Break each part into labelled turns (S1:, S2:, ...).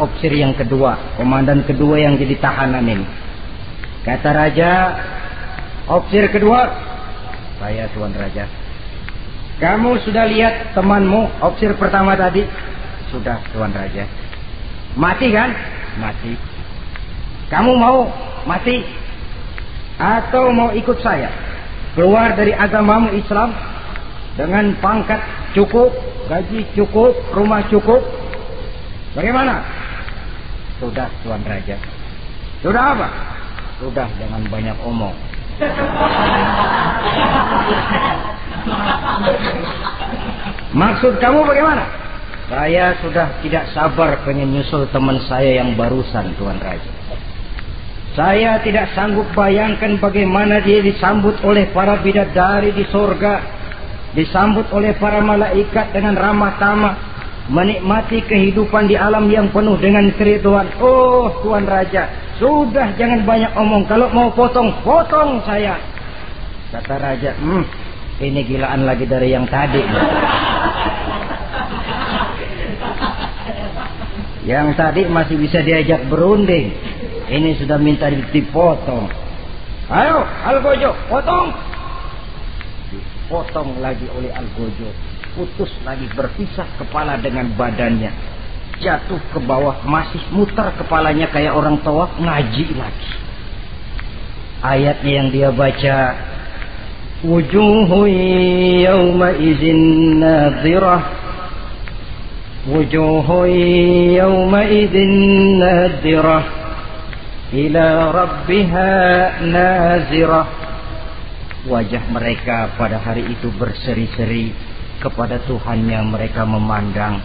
S1: opsir yang kedua, komandan kedua yang jadi tahanan ini. Kata raja, opsir kedua, saya tuan raja. Kamu sudah lihat temanmu, opsir pertama tadi? Sudah tuan raja. Mati kan? Mati. Kamu mau mati? Atau mau ikut saya? Keluar dari agamamu Islam dengan pangkat cukup, gaji cukup, rumah cukup. Bagaimana? Sudah Tuan Raja. Sudah apa? Sudah jangan banyak omong. Maksud kamu bagaimana? Saya sudah tidak sabar pengen nyusul teman saya yang barusan Tuan Raja. Saya tidak sanggup bayangkan bagaimana dia disambut oleh para bidadari di sorga. Disambut oleh para malaikat dengan ramah tamah. Menikmati kehidupan di alam yang penuh dengan keriduan. Oh Tuan Raja, sudah jangan banyak omong. Kalau mau potong, potong saya. Kata Raja, hmm, ini gilaan lagi dari yang tadi. Yang tadi masih bisa diajak berunding. Ini sudah minta dipotong. Ayo, Algojo, potong. Dipotong lagi oleh Algojo. Putus lagi berpisah kepala dengan badannya. Jatuh ke bawah, masih muter kepalanya kayak orang tawaf, ngaji lagi. Ayatnya yang dia baca, Wujuhu yawma izin nadhirah Wujuhu yawma izin nadhirah ila rabbiha nazirah wajah mereka pada hari itu berseri-seri kepada Tuhannya mereka memandang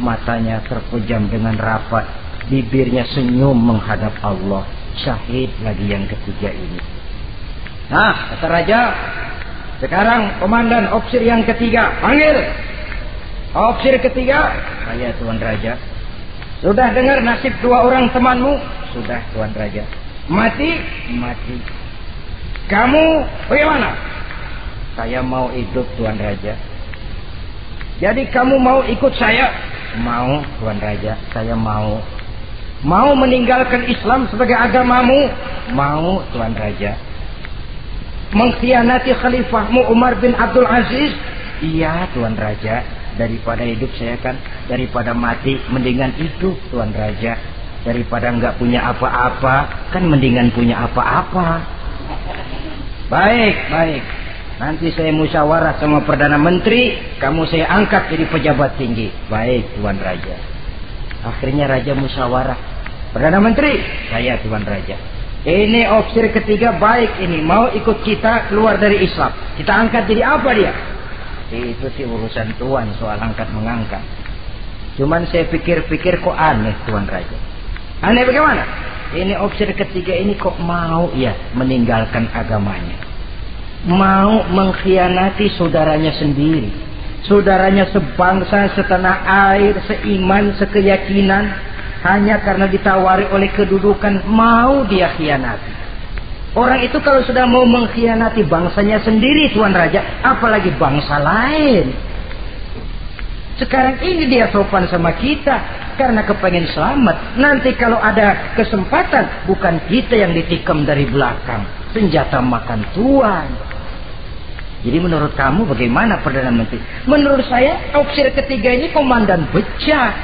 S1: matanya terpejam dengan rapat bibirnya senyum menghadap Allah syahid lagi yang ketiga ini nah kata raja sekarang komandan opsir yang ketiga panggil opsir ketiga saya tuan raja sudah dengar nasib dua orang temanmu sudah Tuan Raja. Mati? Mati. Kamu bagaimana? Saya mau hidup Tuan Raja. Jadi kamu mau ikut saya? Mau Tuan Raja. Saya mau. Mau meninggalkan Islam sebagai agamamu? Mau Tuan Raja. Mengkhianati khalifahmu Umar bin Abdul Aziz? Iya Tuan Raja. Daripada hidup saya kan, daripada mati, mendingan hidup Tuan Raja daripada nggak punya apa-apa kan mendingan punya apa-apa baik baik nanti saya musyawarah sama perdana menteri kamu saya angkat jadi pejabat tinggi. Baik tuan raja. Akhirnya raja musyawarah. Perdana menteri saya tuan raja. Ini opsir ketiga baik ini. Mau ikut kita keluar dari Islam. Kita angkat jadi apa dia? Itu sih urusan tuan soal angkat mengangkat. Cuman saya pikir-pikir kok aneh tuan raja. Aneh bagaimana? Ini opsi ketiga ini kok mau ya meninggalkan agamanya. Mau mengkhianati saudaranya sendiri. Saudaranya sebangsa, setanah air, seiman, sekeyakinan. Hanya karena ditawari oleh kedudukan mau dia khianati. Orang itu kalau sudah mau mengkhianati bangsanya sendiri Tuan Raja. Apalagi bangsa lain. Sekarang ini dia sopan sama kita karena kepengen selamat. Nanti kalau ada kesempatan, bukan kita yang ditikam dari belakang. Senjata makan tuan. Jadi menurut kamu bagaimana Perdana Menteri? Menurut saya opsi ketiga ini komandan bejat.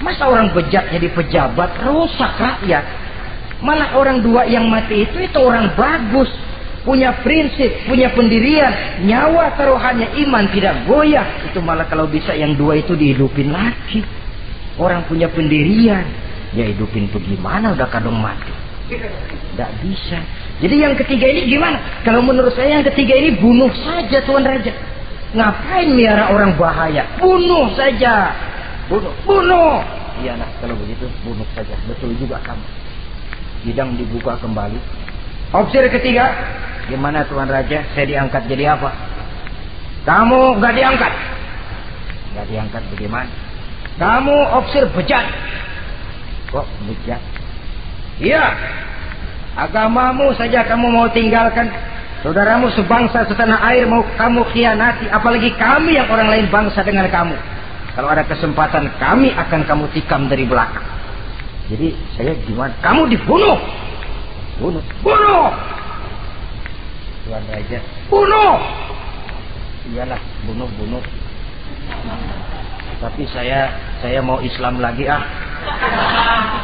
S1: Masa orang bejat jadi pejabat rusak rakyat. Malah orang dua yang mati itu itu orang bagus punya prinsip, punya pendirian, nyawa taruhannya iman tidak goyah. Itu malah kalau bisa yang dua itu dihidupin lagi. Orang punya pendirian, ya hidupin tuh gimana udah kadung mati. Tidak bisa. Jadi yang ketiga ini gimana? Kalau menurut saya yang ketiga ini bunuh saja Tuan Raja. Ngapain miara orang bahaya? Bunuh saja. Bunuh. Bunuh. Iya nah kalau begitu bunuh saja. Betul juga kamu. Bidang dibuka kembali. Opsi ketiga, Gimana Tuan Raja? Saya diangkat jadi apa? Kamu nggak diangkat. Nggak diangkat bagaimana? Kamu opsir bejat. Kok bejat? Iya. Agamamu saja kamu mau tinggalkan. Saudaramu sebangsa setanah air mau kamu khianati. Apalagi kami yang orang lain bangsa dengan kamu. Kalau ada kesempatan kami akan kamu tikam dari belakang. Jadi saya gimana? Kamu dibunuh. Bunuh. Bunuh. Tuan Raja. Bunuh. Iyalah, bunuh, bunuh. Tapi saya saya mau Islam lagi ah.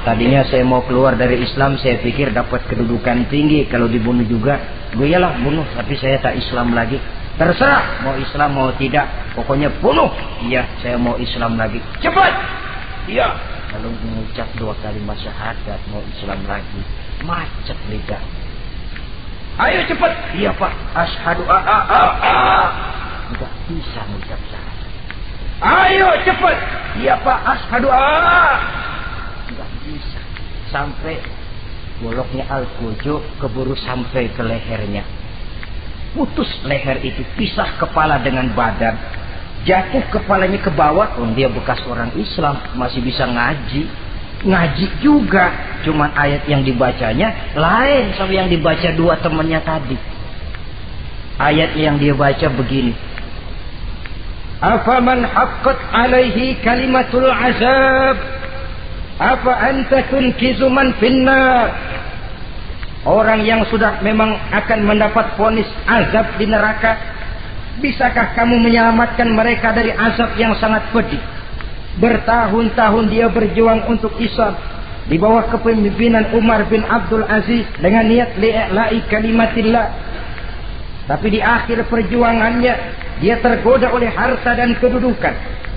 S1: Tadinya saya mau keluar dari Islam, saya pikir dapat kedudukan tinggi kalau dibunuh juga. Gue iyalah bunuh, tapi saya tak Islam lagi. Terserah mau Islam mau tidak. Pokoknya bunuh. Iya, saya mau Islam lagi. Cepat. Iya. Lalu mengucap dua kali syahadat mau Islam lagi. Macet lidah. Ayo cepat. Iya pak. Ashadu a a a a. Enggak bisa mengucap syahadat. Ayo cepat. Iya pak. Ashadu a a. Bisa. Sampai boloknya al-kujuk keburu sampai ke lehernya putus leher itu, pisah kepala dengan badan. Jatuh kepalanya ke bawah, oh, dia bekas orang Islam, masih bisa ngaji. Ngaji juga, cuman ayat yang dibacanya lain sama yang dibaca dua temannya tadi. Ayat yang dia baca begini. Afaman haqqat alaihi kalimatul azab. Apa anta tunkizu man finnar. Orang yang sudah memang akan mendapat vonis azab di neraka, bisakah kamu menyelamatkan mereka dari azab yang sangat pedih? Bertahun-tahun dia berjuang untuk Islam di bawah kepemimpinan Umar bin Abdul Aziz dengan niat li'la'i kalimatillah. Tapi di akhir perjuangannya dia tergoda oleh harta dan kedudukan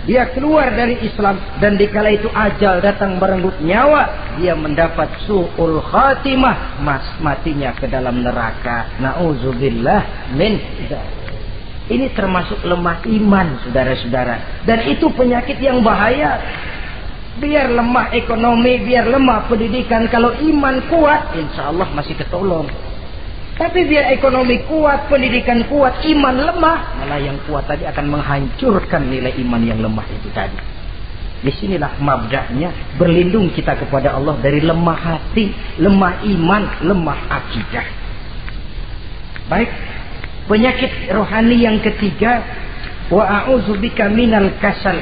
S1: dia keluar dari Islam dan dikala itu ajal datang merenggut nyawa dia mendapat su'ul khatimah mas matinya ke dalam neraka. Nauzubillah min ini termasuk lemah iman saudara-saudara. Dan itu penyakit yang bahaya. Biar lemah ekonomi biar lemah pendidikan kalau iman kuat insya Allah masih ketolong tapi biar ekonomi kuat, pendidikan kuat, iman lemah, malah yang kuat tadi akan menghancurkan nilai iman yang lemah itu tadi. Di sinilah mabdaknya berlindung kita kepada Allah dari lemah hati, lemah iman, lemah akidah. Baik, penyakit rohani yang ketiga, wa a'udzubika minal kasal.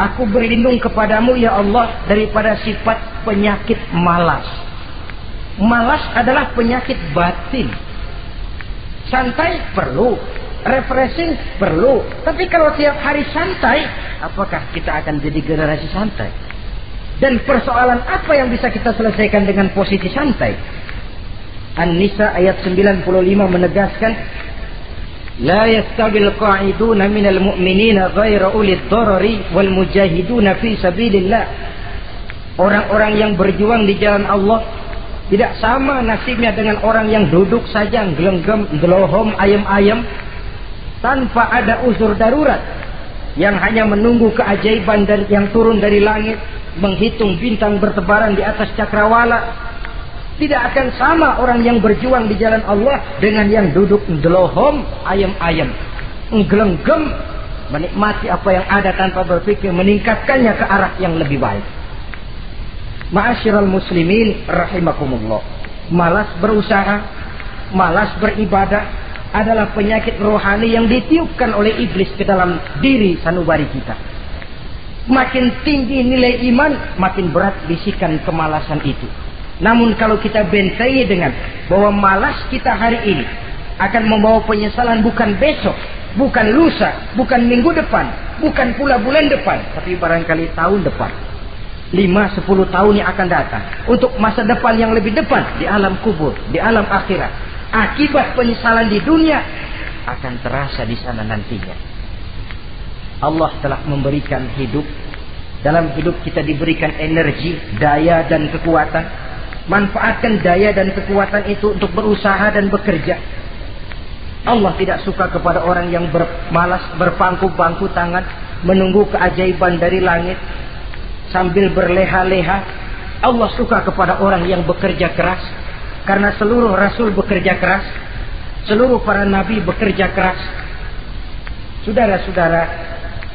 S1: Aku berlindung kepadamu ya Allah daripada sifat penyakit malas Malas adalah penyakit batin. Santai perlu, refreshing perlu. Tapi kalau tiap hari santai, apakah kita akan jadi generasi santai? Dan persoalan apa yang bisa kita selesaikan dengan posisi santai? An-Nisa ayat 95 menegaskan لا يستوي القاعدون من المؤمنين غير أولي الضرر والمجاهدون في سبيل الله Orang-orang yang berjuang di jalan Allah tidak sama nasibnya dengan orang yang duduk saja gelenggam, gelohom, ayam-ayam tanpa ada uzur darurat. Yang hanya menunggu keajaiban dan yang turun dari langit menghitung bintang bertebaran di atas cakrawala. Tidak akan sama orang yang berjuang di jalan Allah dengan yang duduk gelohom, ayam-ayam gelenggam menikmati apa yang ada tanpa berpikir meningkatkannya ke arah yang lebih baik Ma'asyiral muslimin rahimakumullah. Malas berusaha, malas beribadah adalah penyakit rohani yang ditiupkan oleh iblis ke dalam diri sanubari kita. Makin tinggi nilai iman, makin berat bisikan kemalasan itu. Namun kalau kita bentengi dengan bahwa malas kita hari ini akan membawa penyesalan bukan besok, bukan lusa, bukan minggu depan, bukan pula bulan depan, tapi barangkali tahun depan. 5 10 tahun yang akan datang untuk masa depan yang lebih depan di alam kubur, di alam akhirat. Akibat penyesalan di dunia akan terasa di sana nantinya. Allah telah memberikan hidup dalam hidup kita diberikan energi, daya dan kekuatan. Manfaatkan daya dan kekuatan itu untuk berusaha dan bekerja. Allah tidak suka kepada orang yang bermalas berpangku bangku tangan menunggu keajaiban dari langit sambil berleha-leha. Allah suka kepada orang yang bekerja keras. Karena seluruh rasul bekerja keras. Seluruh para nabi bekerja keras. Saudara-saudara,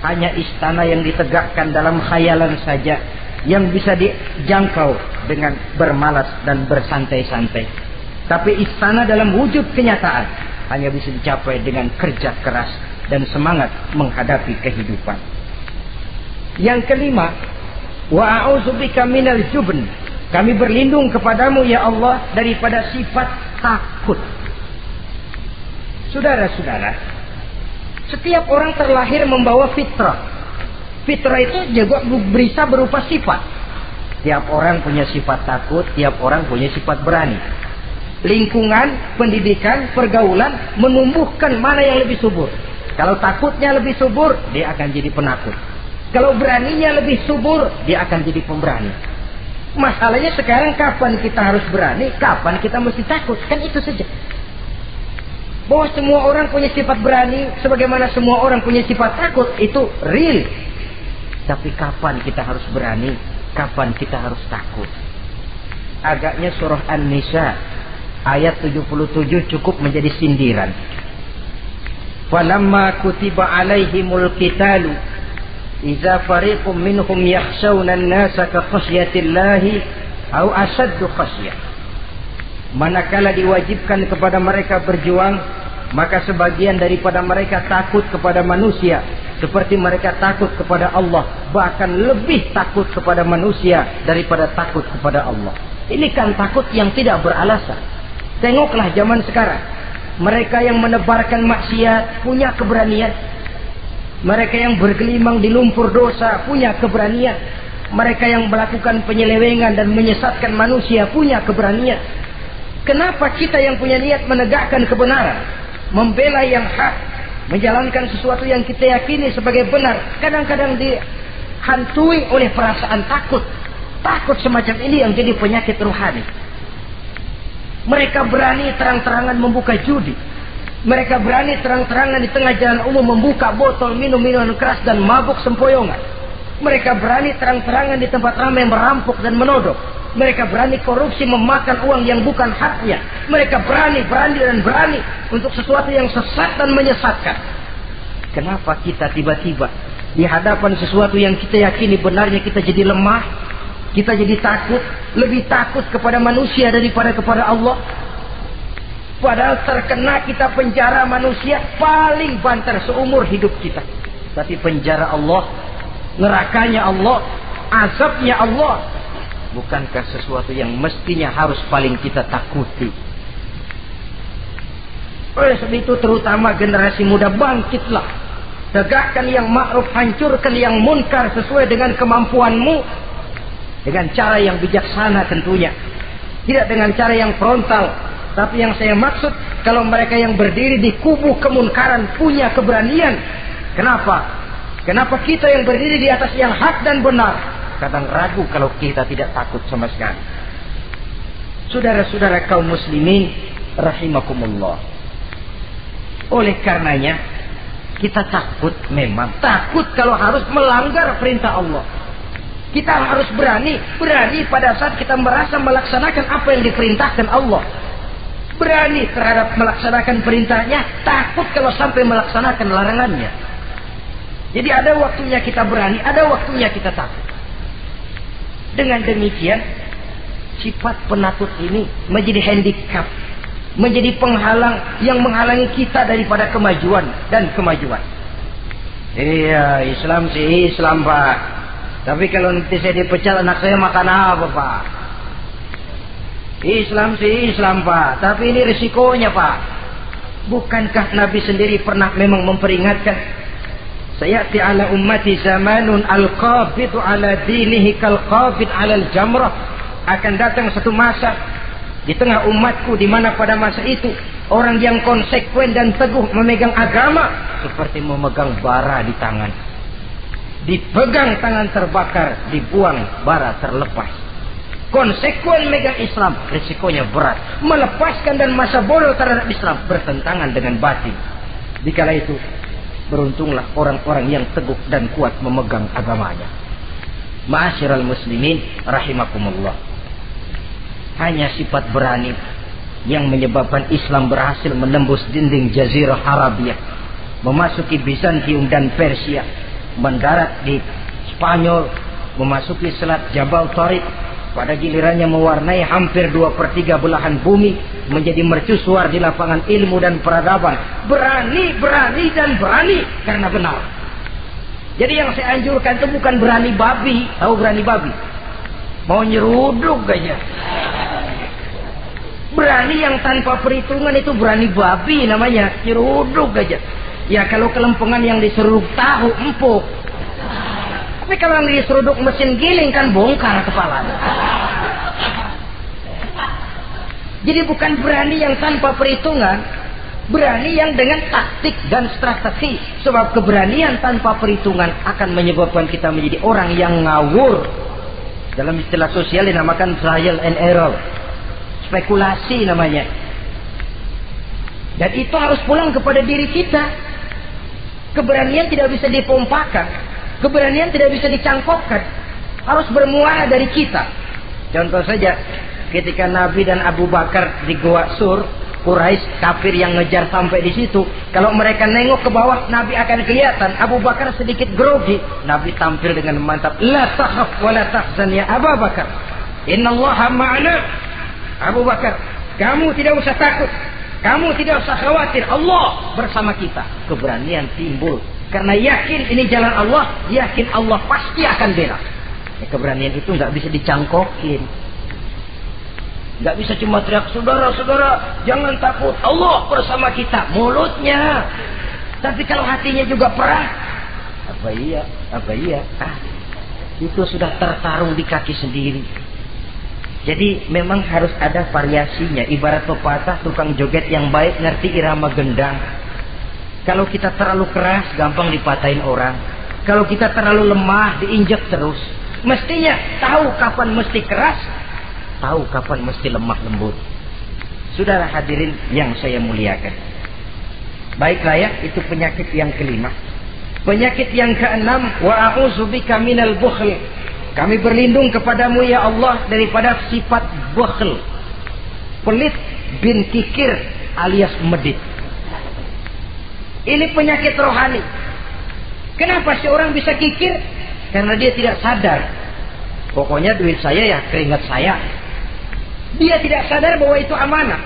S1: hanya istana yang ditegakkan dalam khayalan saja yang bisa dijangkau dengan bermalas dan bersantai-santai. Tapi istana dalam wujud kenyataan hanya bisa dicapai dengan kerja keras dan semangat menghadapi kehidupan. Yang kelima, wa a'udzubika minal jubn. Kami berlindung kepadamu ya Allah daripada sifat takut. Saudara-saudara, setiap orang terlahir membawa fitrah. Fitrah itu juga bisa berupa sifat. Tiap orang punya sifat takut, tiap orang punya sifat berani. Lingkungan, pendidikan, pergaulan menumbuhkan mana yang lebih subur. Kalau takutnya lebih subur, dia akan jadi penakut. Kalau beraninya lebih subur, dia akan jadi pemberani. Masalahnya sekarang kapan kita harus berani, kapan kita mesti takut. Kan itu saja. Bahwa semua orang punya sifat berani, sebagaimana semua orang punya sifat takut, itu real. Tapi kapan kita harus berani, kapan kita harus takut. Agaknya surah An-Nisa ayat 77 cukup menjadi sindiran. Falamma kutiba alaihimul qitalu idza fariqum minhum yakhshawna an-nasa ka khasyatillahi aw ashaddu khasyah. Manakala diwajibkan kepada mereka berjuang, maka sebagian daripada mereka takut kepada manusia seperti mereka takut kepada Allah bahkan lebih takut kepada manusia daripada takut kepada Allah. Ini kan takut yang tidak beralasan. Tengoklah zaman sekarang. Mereka yang menebarkan maksiat punya keberanian mereka yang bergelimang di lumpur dosa punya keberanian. Mereka yang melakukan penyelewengan dan menyesatkan manusia punya keberanian. Kenapa kita yang punya niat menegakkan kebenaran? Membela yang hak. Menjalankan sesuatu yang kita yakini sebagai benar. Kadang-kadang dihantui oleh perasaan takut. Takut semacam ini yang jadi penyakit rohani. Mereka berani terang-terangan membuka judi mereka berani terang-terangan di tengah jalan umum membuka botol minum minuman keras dan mabuk sempoyongan mereka berani terang-terangan di tempat ramai merampok dan menodok mereka berani korupsi memakan uang yang bukan haknya. Mereka berani, berani dan berani untuk sesuatu yang sesat dan menyesatkan. Kenapa kita tiba-tiba di hadapan sesuatu yang kita yakini benarnya kita jadi lemah, kita jadi takut, lebih takut kepada manusia daripada kepada Allah. Padahal terkena kita penjara manusia paling banter seumur hidup kita. Tapi penjara Allah, nerakanya Allah, azabnya Allah bukankah sesuatu yang mestinya harus paling kita takuti? Oleh sebab itu terutama generasi muda bangkitlah. Tegakkan yang ma'ruf hancurkan yang munkar sesuai dengan kemampuanmu. Dengan cara yang bijaksana tentunya. Tidak dengan cara yang frontal tapi yang saya maksud kalau mereka yang berdiri di kubu kemunkaran punya keberanian kenapa kenapa kita yang berdiri di atas yang hak dan benar kadang ragu kalau kita tidak takut sama sekali. Saudara-saudara kaum muslimin rahimakumullah. Oleh karenanya kita takut memang takut kalau harus melanggar perintah Allah. Kita harus berani, berani pada saat kita merasa melaksanakan apa yang diperintahkan Allah. Berani terhadap melaksanakan perintahnya, takut kalau sampai melaksanakan larangannya. Jadi ada waktunya kita berani, ada waktunya kita takut. Dengan demikian, sifat penakut ini menjadi handicap, menjadi penghalang yang menghalangi kita daripada kemajuan dan kemajuan. Iya, Islam sih Islam, Pak. Tapi kalau nanti saya dipecat anak saya makan apa, Pak? Islam sih Islam, Pak. Tapi ini risikonya, Pak. Bukankah Nabi sendiri pernah memang memperingatkan Sayati ala ummati zamanun al-qabidu ala dinihi kal-qabid ala al-jamrah. Akan datang satu masa di tengah umatku di mana pada masa itu orang yang konsekuen dan teguh memegang agama seperti memegang bara di tangan. Dipegang tangan terbakar, dibuang bara terlepas. Konsekuen megang Islam, risikonya berat. Melepaskan dan masa bodoh terhadap Islam bertentangan dengan batin. Dikala itu Beruntunglah orang-orang yang teguh dan kuat memegang agamanya. Ma'asyiral muslimin rahimakumullah. Hanya sifat berani yang menyebabkan Islam berhasil menembus dinding Jazirah Arabia, memasuki Bizantium dan Persia, mendarat di Spanyol, memasuki Selat Jabal Tariq, pada gilirannya mewarnai hampir dua per tiga belahan bumi, menjadi mercusuar di lapangan ilmu dan peradaban. Berani, berani dan berani karena benar. Jadi yang saya anjurkan itu bukan berani babi. Tahu berani babi? Mau nyeruduk aja. Berani yang tanpa perhitungan itu berani babi namanya. Nyeruduk aja. Ya kalau kelempengan yang diseruduk tahu empuk. Tapi kalau diseruduk mesin giling kan bongkar kepala. Jadi bukan berani yang tanpa perhitungan, berani yang dengan taktik dan strategi. Sebab keberanian tanpa perhitungan akan menyebabkan kita menjadi orang yang ngawur. Dalam istilah sosial dinamakan trial and error. Spekulasi namanya. Dan itu harus pulang kepada diri kita. Keberanian tidak bisa dipompakan. Keberanian tidak bisa dicangkokkan. Harus bermuara dari kita. Contoh saja, ketika Nabi dan Abu Bakar di Gua Sur, Quraisy kafir yang ngejar sampai di situ. Kalau mereka nengok ke bawah, Nabi akan kelihatan. Abu Bakar sedikit grogi. Nabi tampil dengan mantap. La takhaf wa la tahzan ya Abu Bakar. Inna Allah ma'ana. Abu Bakar, kamu tidak usah takut. Kamu tidak usah khawatir. Allah bersama kita. Keberanian timbul. Karena yakin ini jalan Allah. Yakin Allah pasti akan bela. Ya, keberanian itu nggak bisa dicangkokin. Nggak bisa cuma teriak, saudara-saudara, jangan takut. Allah bersama kita. Mulutnya. Tapi kalau hatinya juga perah. Apa iya? Apa iya? Ah, itu sudah tertarung di kaki sendiri. Jadi memang harus ada variasinya. Ibarat pepatah tukang joget yang baik ngerti irama gendang. Kalau kita terlalu keras, gampang dipatahin orang. Kalau kita terlalu lemah, diinjak terus. Mestinya tahu kapan mesti keras, tahu kapan mesti lemah lembut. Saudara hadirin yang saya muliakan. Baiklah ya, itu penyakit yang kelima. Penyakit yang keenam, wa a'udzubika minal bukhl. Kami berlindung kepadamu ya Allah daripada sifat bukhl. Pelit bin kikir alias medit. Ini penyakit rohani. Kenapa seorang bisa kikir? Karena dia tidak sadar. Pokoknya duit saya ya keringat saya. Dia tidak sadar bahwa itu amanah.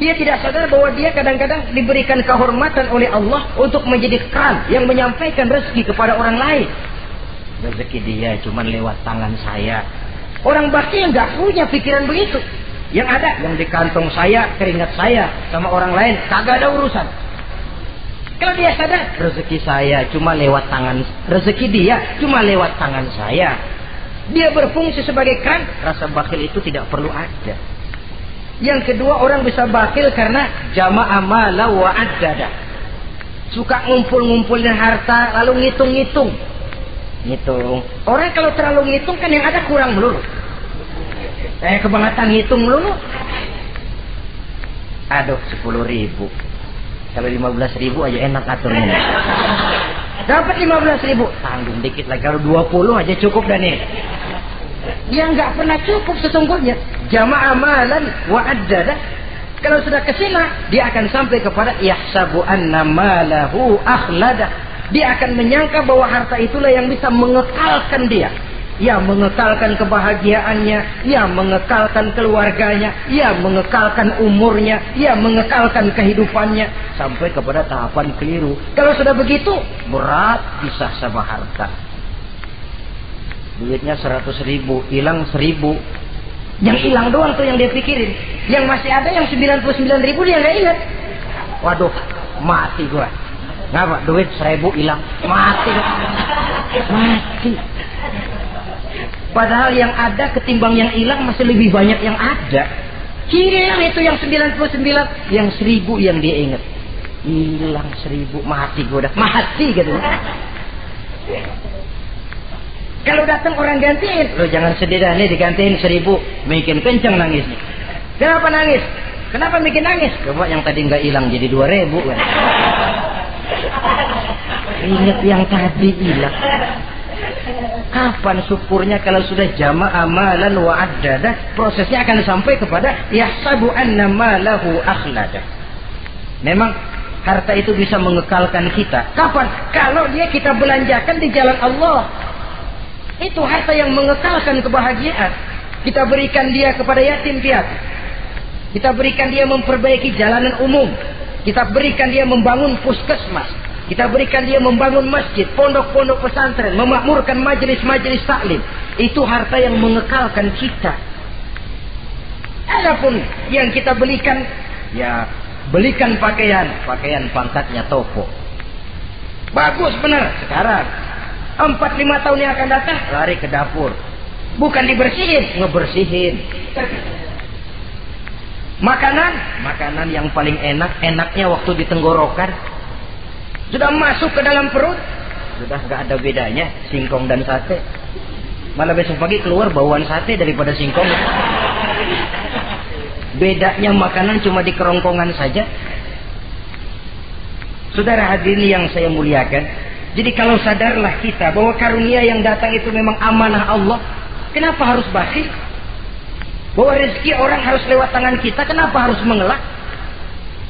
S1: Dia tidak sadar bahwa dia kadang-kadang diberikan kehormatan oleh Allah untuk menjadi kran yang menyampaikan rezeki kepada orang lain. Rezeki dia cuma lewat tangan saya. Orang bakti yang nggak punya pikiran begitu. Yang ada yang di kantong saya, keringat saya sama orang lain, kagak ada urusan. Kalau dia sadar, rezeki saya cuma lewat tangan, rezeki dia cuma lewat tangan saya. Dia berfungsi sebagai kran, rasa bakil itu tidak perlu ada. Yang kedua orang bisa bakil karena jamaah mala wa adada. Suka ngumpul-ngumpulin harta lalu ngitung-ngitung. Ngitung. Orang kalau terlalu ngitung kan yang ada kurang melulu. Eh kebangetan ngitung melulu. Aduh sepuluh ribu. Kalau lima belas ribu aja enak aturnya. Dapat 15 ribu. Tanggung dikit lagi. Kalau 20 aja cukup dan nih. Yang nggak pernah cukup sesungguhnya. Jamaah amalan wa addada. Kalau sudah kesina, dia akan sampai kepada yahsabu anna malahu akhlada. Dia akan menyangka bahwa harta itulah yang bisa mengekalkan dia ia mengekalkan kebahagiaannya, ia mengekalkan keluarganya, ia mengekalkan umurnya, ia mengekalkan kehidupannya sampai kepada tahapan keliru. Kalau sudah begitu, berat pisah sama harta. Duitnya seratus ribu, hilang seribu. Yang hilang doang tuh yang dia pikirin. Yang masih ada yang 99 ribu dia nggak ingat. Waduh, mati gua. Ngapa? Duit seribu hilang. Mati. Mati. Padahal yang ada ketimbang yang hilang masih lebih banyak yang ada. Hilang itu yang 99, yang 1000 yang dia ingat. Hilang 1000, mati gue udah. Mati gitu. Kalau datang orang gantiin, lo jangan sedih dah nih digantiin 1000, bikin kenceng nangis nih. Kenapa nangis? Kenapa bikin nangis? Coba yang tadi nggak hilang jadi 2000 kan. Ingat yang tadi hilang. Kapan syukurnya kalau sudah jama amalan wa addada, prosesnya akan sampai kepada yahsabu anna malahu akhlada. Memang harta itu bisa mengekalkan kita. Kapan? Kalau dia kita belanjakan di jalan Allah. Itu harta yang mengekalkan kebahagiaan. Kita berikan dia kepada yatim piatu. Kita berikan dia memperbaiki jalanan umum. Kita berikan dia membangun puskesmas. Kita berikan dia membangun masjid, pondok-pondok pesantren, memakmurkan majelis-majelis taklim. Itu harta yang mengekalkan kita. Adapun yang kita belikan, ya belikan pakaian, pakaian pangkatnya toko. Bagus benar sekarang. Empat lima tahun yang akan datang lari ke dapur. Bukan dibersihin, ngebersihin. Makanan, makanan yang paling enak, enaknya waktu di tenggorokan. Sudah masuk ke dalam perut, sudah nggak ada bedanya singkong dan sate. Malah besok pagi keluar bauan sate daripada singkong. Bedanya makanan cuma di kerongkongan saja. Saudara hadirin yang saya muliakan, jadi kalau sadarlah kita bahwa karunia yang datang itu memang amanah Allah, kenapa harus bakhil? Bahwa rezeki orang harus lewat tangan kita, kenapa harus mengelak?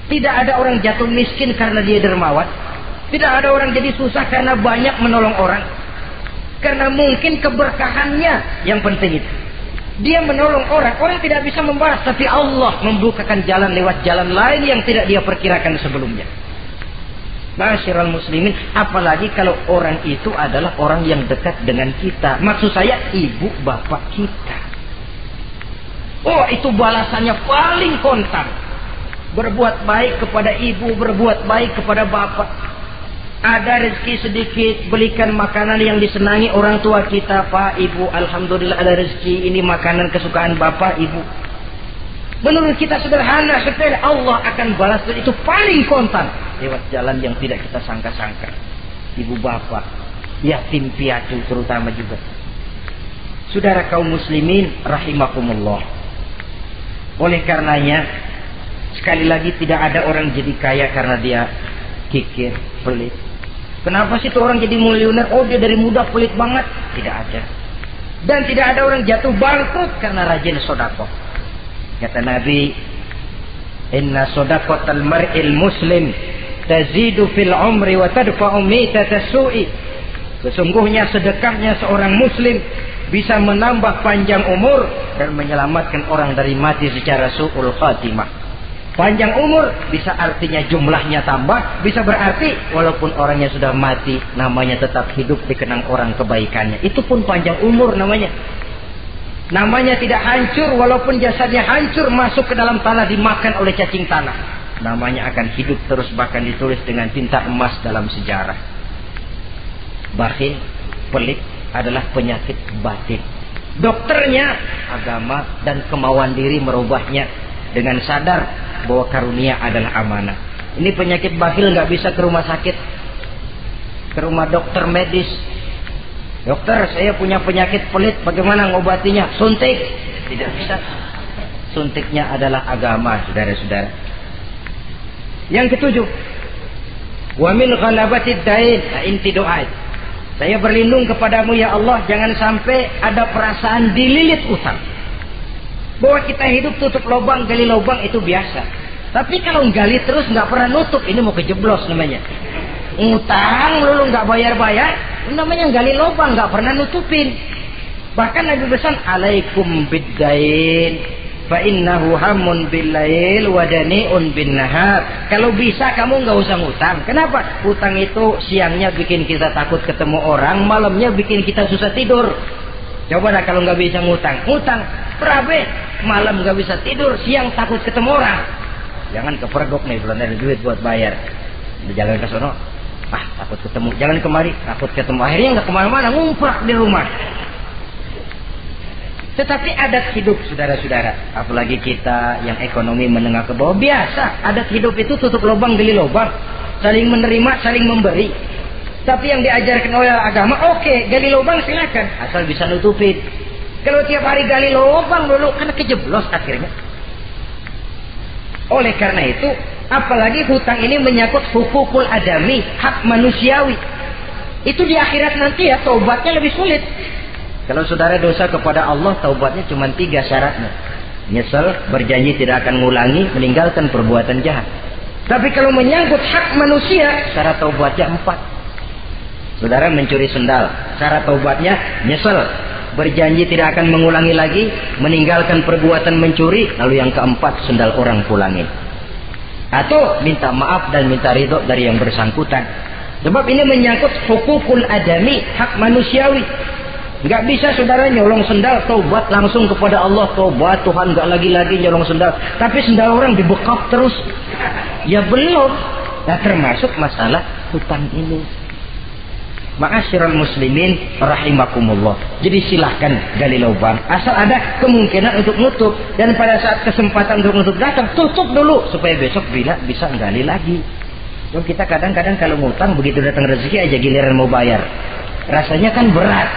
S1: Tidak ada orang jatuh miskin karena dia dermawan. Tidak ada orang jadi susah karena banyak menolong orang. Karena mungkin keberkahannya yang penting itu. Dia menolong orang, orang tidak bisa membalas, tapi Allah membukakan jalan lewat jalan lain yang tidak dia perkirakan sebelumnya. Masyiral muslimin, apalagi kalau orang itu adalah orang yang dekat dengan kita. Maksud saya ibu bapak kita. Oh itu balasannya paling kontan. Berbuat baik kepada ibu, berbuat baik kepada bapak. Ada rezeki sedikit, belikan makanan yang disenangi orang tua kita, Pak, Ibu. Alhamdulillah ada rezeki, ini makanan kesukaan Bapak, Ibu. Menurut kita sederhana, sepele Allah akan balas itu paling kontan lewat jalan yang tidak kita sangka-sangka. Ibu bapak, yatim piatu terutama juga. Saudara kaum muslimin rahimakumullah. Oleh karenanya sekali lagi tidak ada orang jadi kaya karena dia kikir, pelit. Kenapa sih tuh orang jadi miliuner? Oh dia dari muda pelit banget. Tidak ada. Dan tidak ada orang jatuh bangkrut karena rajin sodako. Kata Nabi, Inna sodaqatal mar'il muslim tazidu fil umri wa tadfa'u mitata su'i. Sesungguhnya sedekahnya seorang muslim bisa menambah panjang umur dan menyelamatkan orang dari mati secara su'ul khatimah. Panjang umur bisa artinya jumlahnya tambah, bisa berarti walaupun orangnya sudah mati, namanya tetap hidup dikenang orang kebaikannya. Itu pun panjang umur namanya. Namanya tidak hancur walaupun jasadnya hancur masuk ke dalam tanah dimakan oleh cacing tanah. Namanya akan hidup terus bahkan ditulis dengan tinta emas dalam sejarah. Bakhil, pelik adalah penyakit batin. Dokternya agama dan kemauan diri merubahnya dengan sadar bahwa karunia adalah amanah. Ini penyakit bakhil nggak bisa ke rumah sakit, ke rumah dokter medis, Dokter, saya punya penyakit pelit, bagaimana ngobatinya? Suntik. Tidak bisa. Suntiknya adalah agama, saudara-saudara. Yang ketujuh. Wa min dain. Nah, inti doa. Saya berlindung kepadamu ya Allah, jangan sampai ada perasaan dililit utang. Bahwa kita hidup tutup lubang, gali lubang itu biasa. Tapi kalau gali terus nggak pernah nutup, ini mau kejeblos namanya. Ngutang lu nggak bayar-bayar, namanya gali lubang nggak pernah nutupin. Bahkan Nabi pesan alaikum biddain fa innahu hamun bin nahar kalau bisa kamu nggak usah ngutang. Kenapa? Utang itu siangnya bikin kita takut ketemu orang malamnya bikin kita susah tidur. Coba dah kalau nggak bisa ngutang. Ngutang berabe malam nggak bisa tidur siang takut ketemu orang. Jangan kepergok nih belum ada duit buat bayar. Jalan ke sono ah takut ketemu. Jangan kemari takut ketemu. Akhirnya nggak ke mana-mana ngumprak di rumah. Tetapi adat hidup saudara-saudara. Apalagi kita yang ekonomi menengah ke bawah biasa. Adat hidup itu tutup lubang geli lubang. Saling menerima saling memberi. Tapi yang diajarkan oleh agama oke okay, gali lubang silakan. Asal bisa nutupin kalau tiap hari gali lubang dulu kan kejeblos akhirnya oleh karena itu Apalagi hutang ini menyangkut hukukul adami, hak manusiawi. Itu di akhirat nanti ya taubatnya lebih sulit. Kalau saudara dosa kepada Allah, taubatnya cuma tiga syaratnya. Nyesel, berjanji tidak akan mengulangi, meninggalkan perbuatan jahat. Tapi kalau menyangkut hak manusia, syarat taubatnya empat. Saudara mencuri sendal, syarat taubatnya nyesel, berjanji tidak akan mengulangi lagi, meninggalkan perbuatan mencuri, lalu yang keempat sendal orang pulangi atau minta maaf dan minta ridho dari yang bersangkutan Sebab ini menyangkut hukukul adami, hak manusiawi. Gak bisa saudara nyolong sendal, taubat langsung kepada Allah, taubat Tuhan gak lagi-lagi nyolong sendal. Tapi sendal orang dibekap terus. Ya belum. Nah termasuk masalah hutang ini. Ma'asyiral muslimin rahimakumullah. Jadi silahkan gali lubang. Asal ada kemungkinan untuk nutup. Dan pada saat kesempatan untuk nutup datang, tutup dulu. Supaya besok bila bisa gali lagi. Dan kita kadang-kadang kalau ngutang begitu datang rezeki aja giliran mau bayar. Rasanya kan berat.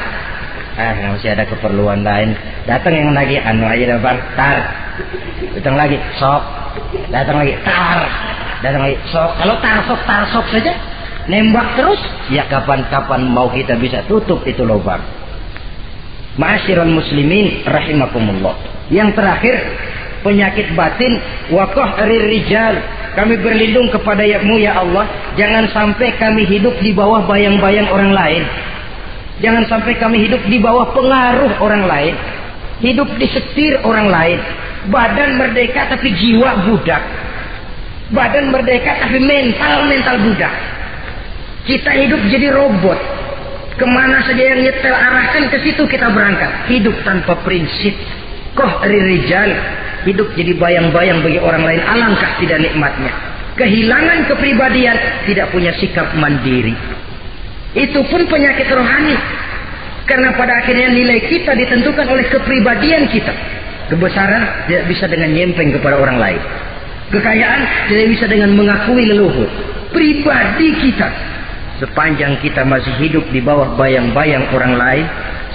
S1: Ah, masih ada keperluan lain. Datang yang lagi anu aja dapat tar. Datang lagi sok. Datang lagi tar. Datang lagi sok. Kalau tar sok tar sok saja nembak terus, ya kapan-kapan mau kita bisa tutup itu lubang. Ma'asyiral muslimin rahimakumullah. Yang terakhir, penyakit batin wakoh rijal kami berlindung kepada yakmu ya Allah. Jangan sampai kami hidup di bawah bayang-bayang orang lain. Jangan sampai kami hidup di bawah pengaruh orang lain. Hidup di setir orang lain. Badan merdeka tapi jiwa budak. Badan merdeka tapi mental-mental budak. Kita hidup jadi robot. Ke mana saja yang nyetel arahkan ke situ kita berangkat. Hidup tanpa prinsip. Koh rijal. Hidup jadi bayang-bayang bagi orang lain. Alangkah tidak nikmatnya. Kehilangan kepribadian tidak punya sikap mandiri. Itu pun penyakit rohani. Karena pada akhirnya nilai kita ditentukan oleh kepribadian kita. Kebesaran tidak bisa dengan nyempeng kepada orang lain. Kekayaan tidak bisa dengan mengakui leluhur. Pribadi kita sepanjang kita masih hidup di bawah bayang-bayang orang lain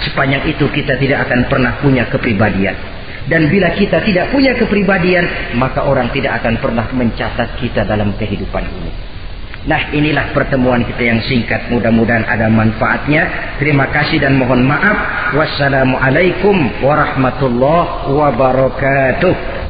S1: sepanjang itu kita tidak akan pernah punya kepribadian dan bila kita tidak punya kepribadian, maka orang tidak akan pernah mencatat kita dalam kehidupan ini. Nah inilah pertemuan kita yang singkat. Mudah-mudahan ada manfaatnya. Terima kasih dan mohon maaf. Wassalamualaikum warahmatullahi wabarakatuh.